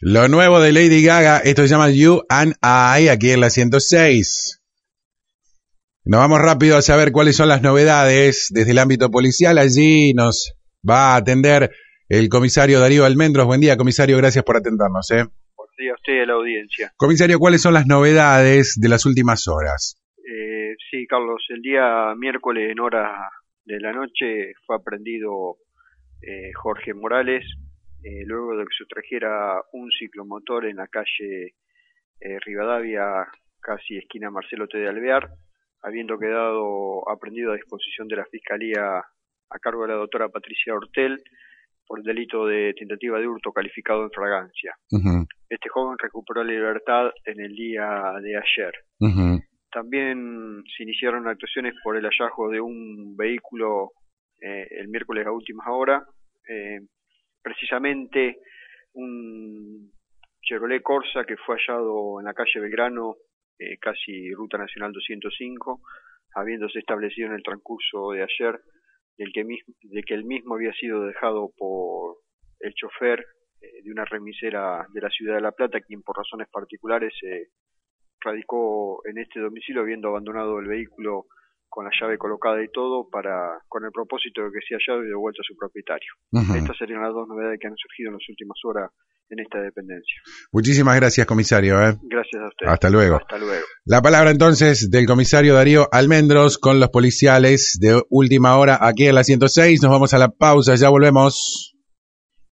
Lo nuevo de Lady Gaga, esto se llama You and I, aquí en la 106. Nos vamos rápido a saber cuáles son las novedades desde el ámbito policial. Allí nos va a atender el comisario Darío Almendros. Buen día, comisario, gracias por atendernos. ¿eh? Buen día a usted y a la audiencia. Comisario, ¿cuáles son las novedades de las últimas horas? Eh, sí, Carlos, el día miércoles en hora de la noche fue aprendido eh, Jorge Morales, eh, luego de que sustrajera un ciclomotor en la calle eh, Rivadavia, casi esquina Marcelo T. de Alvear, habiendo quedado aprendido a disposición de la Fiscalía a cargo de la doctora Patricia Hortel por delito de tentativa de hurto calificado en fragancia. Este joven recuperó la libertad en el día de ayer. También se iniciaron actuaciones por el hallazgo de un vehículo eh, el miércoles a últimas horas, eh, precisamente un Chevrolet Corsa que fue hallado en la calle Belgrano, eh, casi Ruta Nacional 205, habiéndose establecido en el transcurso de ayer del que de que el mismo había sido dejado por el chofer eh, de una remisera de la ciudad de La Plata, quien por razones particulares se radicó en este domicilio habiendo abandonado el vehículo con la llave colocada y todo para con el propósito de que sea hallado y devuelto a su propietario. Estas serían las dos novedades que han surgido en las últimas horas en esta dependencia. Muchísimas gracias, comisario. ¿eh? Gracias a usted. Hasta luego. Hasta luego. La palabra entonces del comisario Darío Almendros con los policiales de última hora aquí en la 106. Nos vamos a la pausa, ya volvemos.